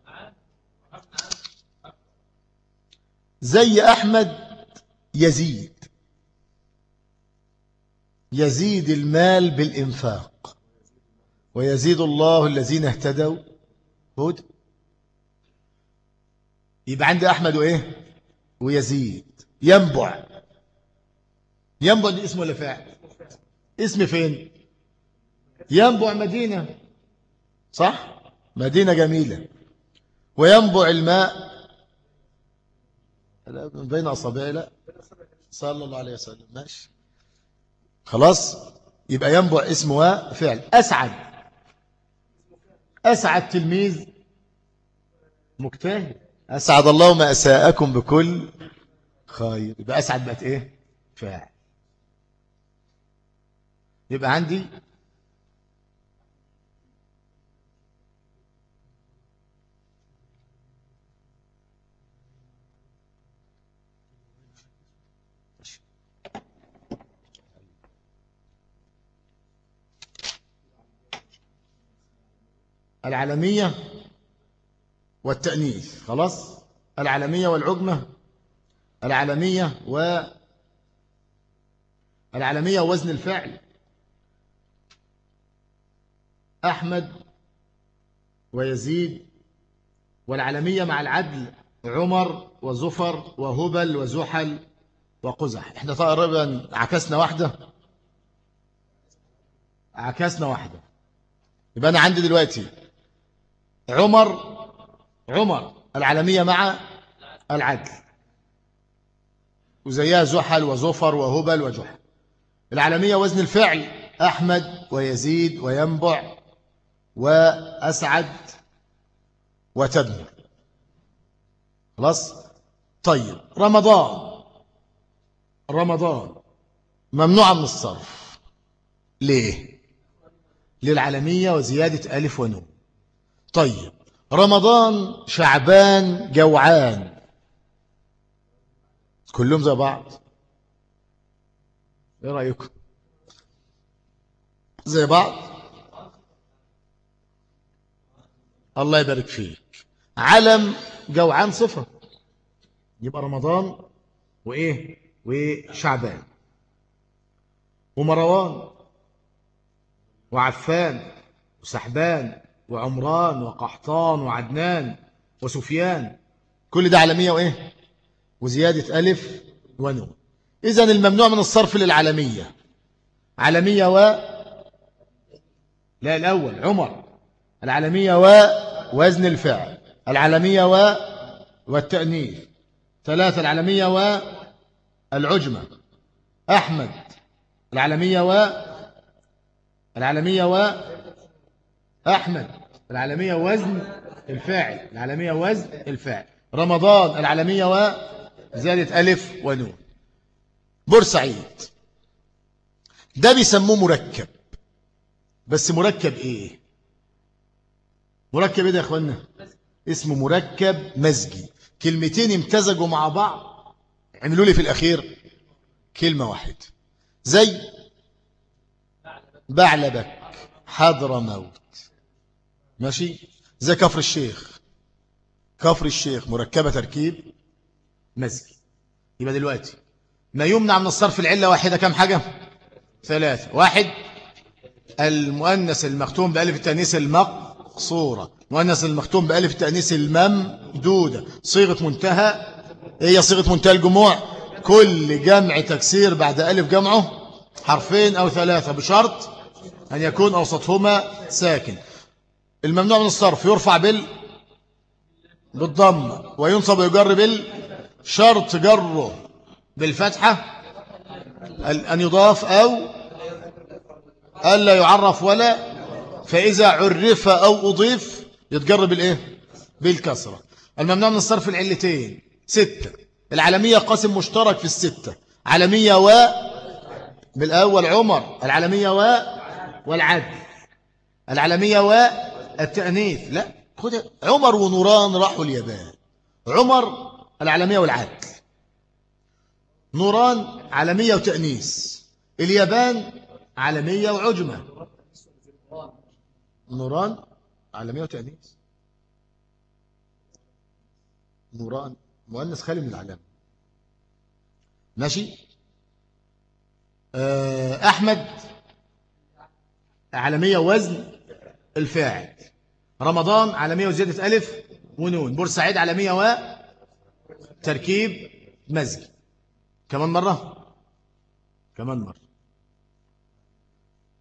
زي أحمد يزيد. يزيد المال بالإنفاق. ويزيد الله الذين اهتدوا. هود. يبقى عندي أحمد وإيه؟ ويزيد. ينبع. ينبع دي اسمه ولا فاعل؟ اسم فين؟ ينبع مدينة. صح؟ مدينة جميلة. وينبع الماء. من بين أصابعي لا. صلى الله عليه وسلم. ماشي. خلاص؟ يبقى ينبع اسمه فعل. أسعد. أسعد تلميذ. مجتهد. أسعد الله ما أساءكم بكل خير. يبقى أسعد بقت إيه؟ فاعل. يبقى عندي العالمية والتأنيث خلاص؟ العالمية والعجمة العالمية و العالمية وزن الفعل. أحمد ويزيد والعالمية مع العدل عمر وزفر وهبل وزحل وقزح. إحنا تقريبا عكسنا واحدة. عكسنا واحدة. يبقى أنا عندي دلوقتي عمر عمر العالمية مع العدل. وزيها زحل وزفر وهبل وجحل. العالمية وزن الفعل أحمد ويزيد وينبع وأسعد وتدمر. خلاص؟ طيب رمضان. رمضان ممنوع من الصرف. ليه؟ للعالمية وزيادة ألف ونون. طيب رمضان شعبان جوعان. كلهم زي بعض. إيه رأيكم؟ زي بعض؟ الله يبارك فيك. علم جوعان صفة يبقى رمضان وإيه؟ وشعبان. ومروان وعفان وسحبان. وعمران وقحطان وعدنان وسفيان. كل ده علمية وإيه؟ وزيادة ألف ونون. إذن الممنوع من الصرف للعلمية علمية و لا الأول عمر. العلمية ووزن الفعل. العلمية و والتأنيث. ثلاثة العلمية والعجمة أحمد. العلمية و العلمية و أحمد العالمية وزن الفاعل العالمية وزن الفاعل. رمضان العالمية وزيادة ألف ونون. بورسعيد. ده بيسموه مركب. بس مركب إيه؟ مركب إيه ده يا إخوانا؟ اسمه مركب مزجي. كلمتين امتزجوا مع بعض. عملوا لي في الأخير كلمة واحدة. زي بعلبك حضر موت. ماشي؟ زي كفر الشيخ. كفر الشيخ مركبة تركيب مزجي يبقى دلوقتي ما يمنع من الصرف العلة واحدة كم حاجة؟ ثلاثة. واحد المؤنث المختوم بألف التأنيث المقصورة. مؤنث المختوم بألف التأنيث الممدودة. صيغة منتهى. هي صيغة منتهى الجموع؟ كل جمع تكسير بعد ألف جمعه حرفين أو ثلاثة بشرط أن يكون أوسطهما ساكن. الممنوع من الصرف يرفع بال بالضم وينصب ويجر بال شرط جره بالفتحة أن يضاف أو ألا يعرف ولا فإذا عرف أو أضيف يتجر بالإيه؟ بالكسرة. الممنوع من الصرف العلتين. ستة. العالمية قاسم مشترك في الستة. علمية و بالأول عمر العالمية و والعدل. العالمية و التأنيث لا. خد عمر ونوران راحوا اليابان. عمر العالمية والعدل نوران عالمية وتأنيث. اليابان عالمية وعجمة. نوران عالمية وتأنيث. نوران مؤنث خالي من العلامة. ماشي؟ آه، أحمد عالمية وزن الفاعل. رمضان على وزيادة ألف ونون. بورسعيد على وتركيب مزج. كمان مرة؟ كمان مرة.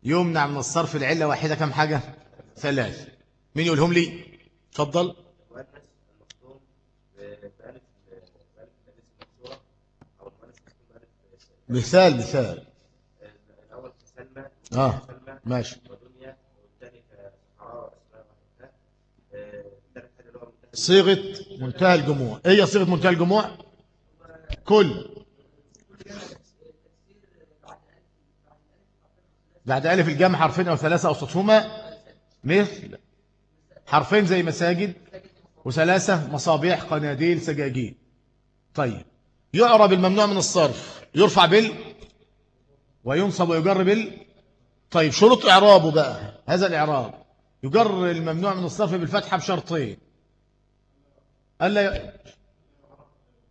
يمنع من الصرف العلة واحدة كم حاجة؟ ثلاث. مين يقولهم لي؟ تفضل مثال مثال. آه ماشي. صيغة منتهى الجموع. إيه صيغة منتهى الجموع؟ كل. بعد ألف الجمع حرفين أو ثلاثة أو سطهما مثل حرفين زي مساجد وثلاثة مصابيح قناديل سجاجين طيب. يعرب الممنوع من الصرف. يرفع بال وينصب ويجر بال. طيب شروط إعرابه بقى. هذا الإعراب. يجر الممنوع من الصرف بالفتحة بشرطين. ألا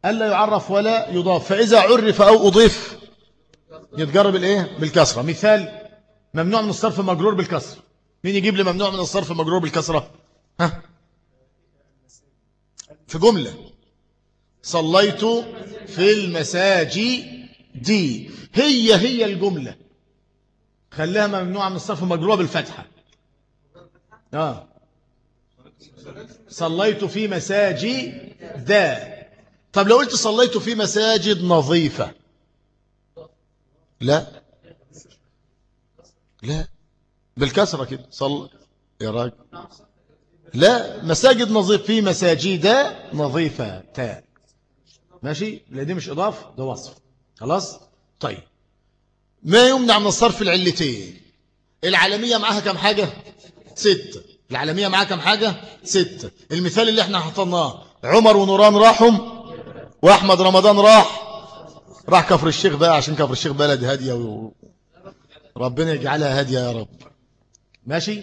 ألا يعرف ولا يضاف. فإذا عرف أو أضيف يتجرب الإيه؟ بالكسرة. مثال ممنوع من الصرف مجرور بالكسر. مين يجيب لي ممنوع من الصرف مجرور بالكسرة؟ ها؟ في جملة. صليت في المساجد دي. هي هي الجملة. خليها ممنوعة من الصرف مجرورة بالفتحة. آه. صليت في مساجد طب لو قلت صليت في مساجد نظيفة. لا. لا. بالكسرة كده. صل. يا راجل. لا. مساجد نظيف في مساجد نظيفة. تا. ماشي؟ لا دي مش إضافة ده وصف. خلاص؟ طيب. ما يمنع من الصرف العلتين؟ العالمية معاها كم حاجة؟ ستة. العالمية معاها كم حاجة؟ ستة المثال اللي إحنا حطناه عمر ونوران راحوا وأحمد رمضان راح. راح كفر الشيخ بقى عشان كفر الشيخ بلد هادية و... ربنا يجعلها هادية يا رب. ماشي؟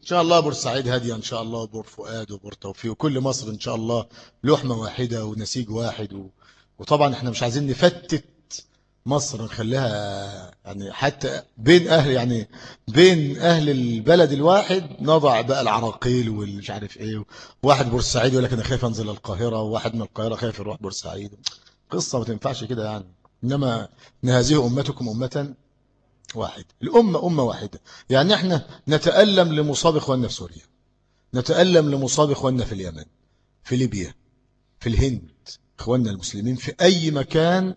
إن شاء الله بورسعيد هادية إن شاء الله بور فؤاد وبور توفيق وكل مصر إن شاء الله لحمة واحدة ونسيج واحد و... وطبعا إحنا مش عايزين نفتت مصر نخليها يعني حتى بين أهل يعني بين أهل البلد الواحد نضع بقى العراقيل والمش عارف إيه واحد بورسعيد يقول لك أنا خايف أنزل القاهرة وواحد من القاهرة خايف يروح بورسعيد. قصة ما تنفعش كده يعني. إنما إن هذه أمتكم أمة واحد. الأمة أمة واحدة. يعني إحنا نتألم لمصاب إخواننا في سوريا. نتألم لمصاب إخواننا في اليمن في ليبيا في الهند. إخواننا المسلمين في أي مكان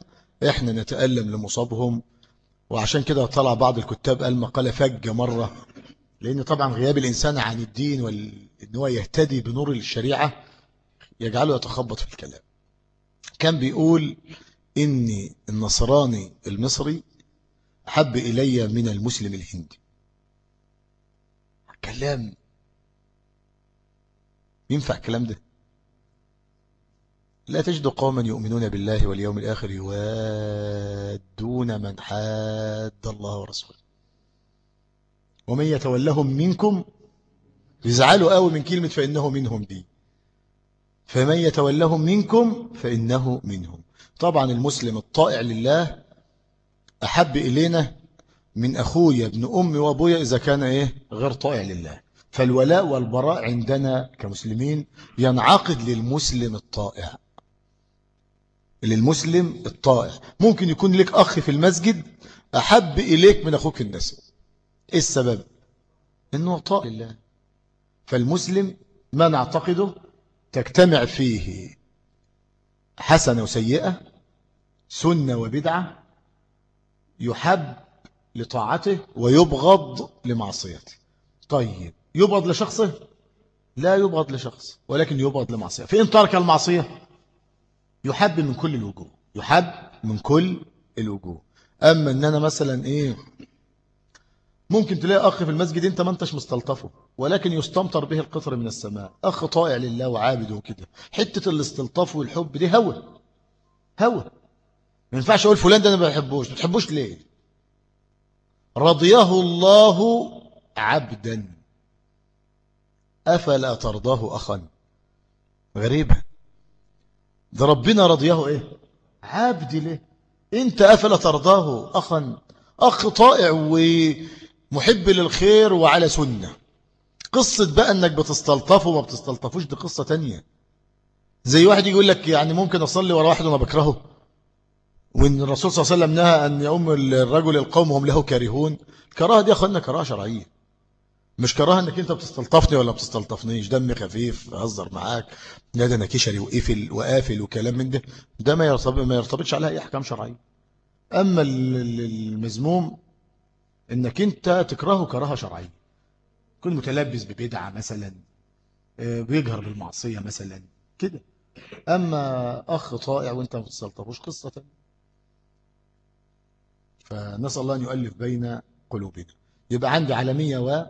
إحنا نتألم لمصابهم. وعشان كده طلع بعض الكتاب قال مقالة فجة مرة لأن طبعا غياب الإنسان عن الدين وإن هو يهتدي بنور الشريعة يجعله يتخبط في الكلام. كان بيقول إن النصراني المصري حب إلي من المسلم الهندي. كلام. ينفع الكلام ده؟ لا تجد قوما يؤمنون بالله واليوم الآخر يوادون من حاد الله ورسوله. ومن يتولهم منكم يزعلوا قوي من كلمة فإنه منهم دي. فمن يتولهم منكم فإنه منهم. طبعا المسلم الطائع لله أحب إلينا من أخويا ابن أمي وأبويا إذا كان إيه؟ غير طائع لله. فالولاء والبراء عندنا كمسلمين ينعقد للمسلم الطائع. للمسلم الطائع ممكن يكون لك أخ في المسجد أحب إليك من أخوك النسب. إيه السبب؟ إنه طائع لله. فالمسلم ما نعتقده تجتمع فيه حسنة وسيئة سنة وبدعة يحب لطاعته ويبغض لمعصيته. طيب يبغض لشخصه؟ لا يبغض لشخص ولكن يبغض لمعصية فإن ترك المعصية يحب من كل الوجوه يحب من كل الوجوه. أما أن أنا مثلا إيه ممكن تلاقي أخ في المسجد أنت ما أنتش مستلطفه ولكن يستمطر به القطر من السماء. أخ طائع لله وعابد وكده. حتة الاستلطاف والحب دي هوى هوى. ما ينفعش أقول فلان ده أنا ما بحبوش. ما تحبوش ليه؟ رضيه الله عبدا. أفلا ترضاه أخا؟ غريبة. ده ربنا رضيه إيه؟ عبد ليه؟ انت أفلا ترضاه أخا أخ طائع ومحب للخير وعلى سنة. قصة بقى أنك بتستلطفه وما بتستلطفوش دي قصة تانية. زي واحد يقول لك يعني ممكن أصلي ورا واحد وأنا بكرهه. وإن الرسول صلى الله عليه وسلم نهى أن يؤم الرجل القوم هم له كارهون. الكراهة دي أخذنا كراهة شرعية. مش كراهة إنك أنت بتستلطفني ولا بتستلطفنيش؟ دم خفيف اهزر معاك. لا ده أنا كشري وقفل وقافل وكلام من ده. ده ما يرتبط ما يرتبطش عليها أي أحكام شرعية. أما المذموم إنك أنت تكرهه كراهة شرعية. يكون متلبس ببدعة مثلا آه، بيجهر بالمعصية مثلا كده. أما أخ طائع وأنت ما بتستلطفوش قصة فنسأل الله أن يؤلف بين قلوبنا. يبقى عندي عالميه و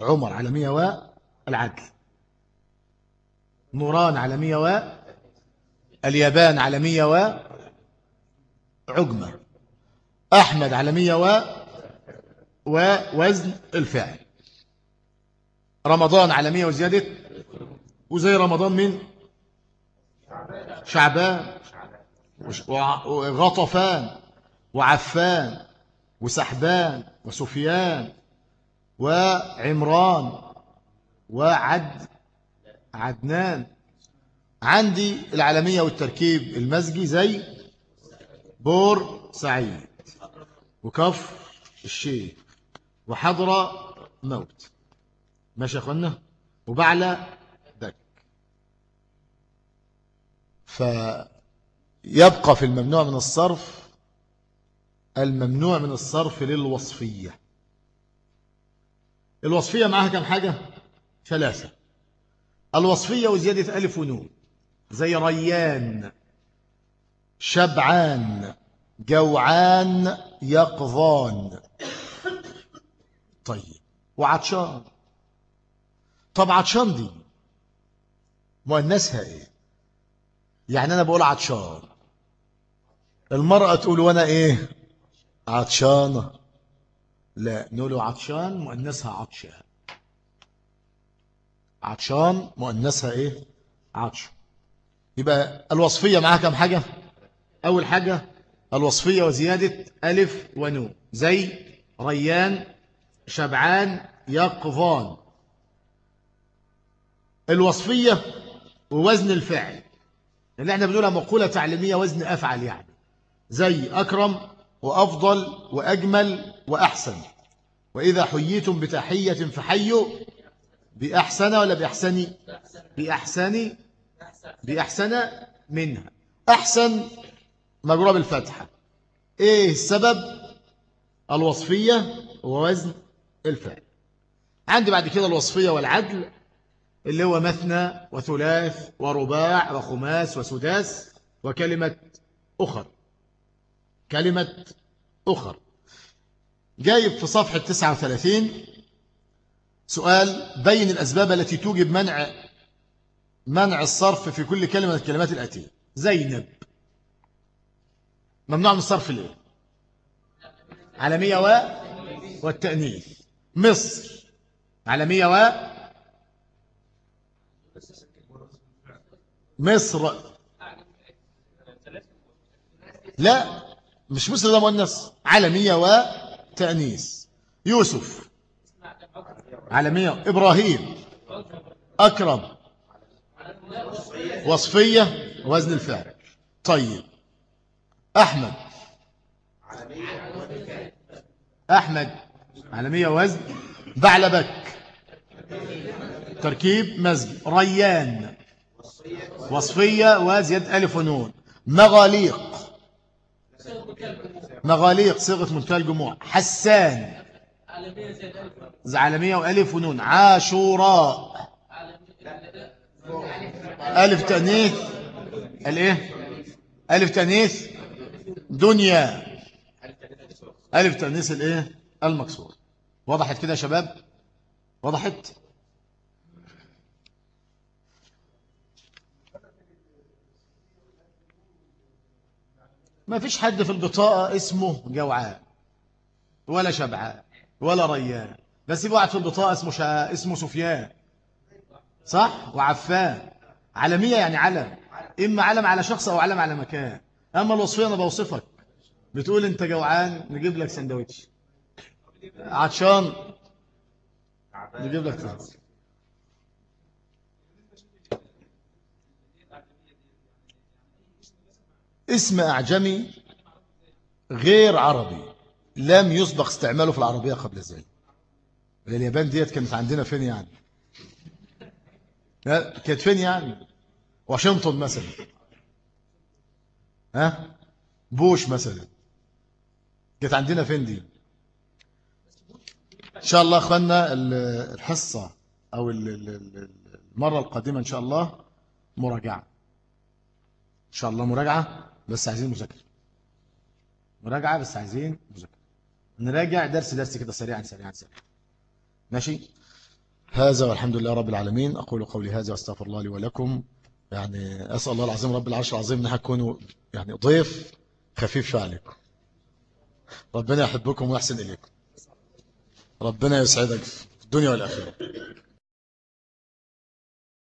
عمر على مية والعدل نوران على مية و اليابان على مية و عجمة أحمد على مية و ووزن الفعل. رمضان على مية وزيادة وزي رمضان من شعبان وغطفان وعفان وسحبان وسفيان وعمران وعد عدنان. عندي العالمية والتركيب المزجي زي بور سعيد وكفر الشيخ وحضرة موت. ماشي يا أخوانا؟ وبعلى دك. فيبقى في الممنوع من الصرف الممنوع من الصرف للوصفية. الوصفية معها كم حاجة؟ ثلاثة. الوصفية وزيادة ألف ونون. زي ريان. شبعان. جوعان. يقظان. طيب. وعطشان. طب عطشان دي مؤنثها إيه؟ يعني أنا بقول عطشان. المرأة تقول وأنا إيه؟ عطشانة. لا نقول عطشان مؤنثها عطشان عطشان مؤنثها إيه؟ عطش. يبقى الوصفية معاها كم حاجة؟ أول حاجة الوصفية وزيادة ألف ونون زي ريان شبعان يقظان. الوصفية ووزن الفعل اللي إحنا بنقولها مقولة تعليمية وزن أفعل يعني. زي أكرم وأفضل وأجمل وأحسن. وإذا حييتم بتحية فحيوا بأحسن ولا بأحسن؟ بأحسن بأحسن منها. أحسن مجرى بالفتحة. إيه السبب؟ الوصفية ووزن الفعل. عندي بعد كده الوصفية والعدل اللي هو مثنى وثلاث ورباع وخماس وسداس وكلمة أخر كلمة أخر. جايب في صفحة 39 سؤال بين الأسباب التي توجب منع منع الصرف في كل كلمة من الكلمات الآتية. زينب. ممنوع من الصرف ليه؟ عالمية و والتأنيث. مصر. عالمية و مصر. لا. مش مصر ده مؤنث عالمية وتأنيث. يوسف عالمية. إبراهيم أكرم. وصفية وزن الفعل. طيب. أحمد. أحمد عالمية وزن. بعلبك. تركيب مزج. ريان. وصفية وزيادة ألف ونون. مغاليق. مغاليق صيغة منتهى الجموع حسان. عالمية وألف ونون. عاشوراء. ألف تأنيث. الإيه؟ ألف تأنيث. دنيا. ألف تأنيث الإيه؟ المكسور. وضحت كده يا شباب؟ وضحت؟ ما فيش حد في البطاقة اسمه جوعان ولا شبعان ولا ريان. بس يبقى واحد في البطاقة اسمه شا... اسمه سفيان. صح؟ وعفان. علمية يعني علم. إما علم على شخص أو علم على مكان. أما الوصفية أنا بوصفك. بتقول أنت جوعان نجيب لك سندوتش. عطشان. نجيب لك سندوتش. اسم أعجمي غير عربي لم يسبق استعماله في العربية قبل ذلك. اليابان ديت كانت عندنا فين يعني؟ كانت فين يعني؟ واشنطن مثلا. ها؟ بوش مثلا. كانت عندنا فين دي؟ إن شاء الله اخوانا الحصة أو المرة القادمة إن شاء الله مراجعة. إن شاء الله مراجعة. بس عايزين مذاكرة. مراجعة بس عايزين مذاكرة. نراجع درس درس كده سريعا سريعا سريعا. ماشي؟ هذا والحمد لله رب العالمين. أقول قولي هذا وأستغفر الله لي ولكم. يعني أسأل الله العظيم رب العرش العظيم أن تكونوا يعني ضيف خفيف عليكم. ربنا يحبكم ويحسن إليكم. ربنا يسعدك في الدنيا والآخرة.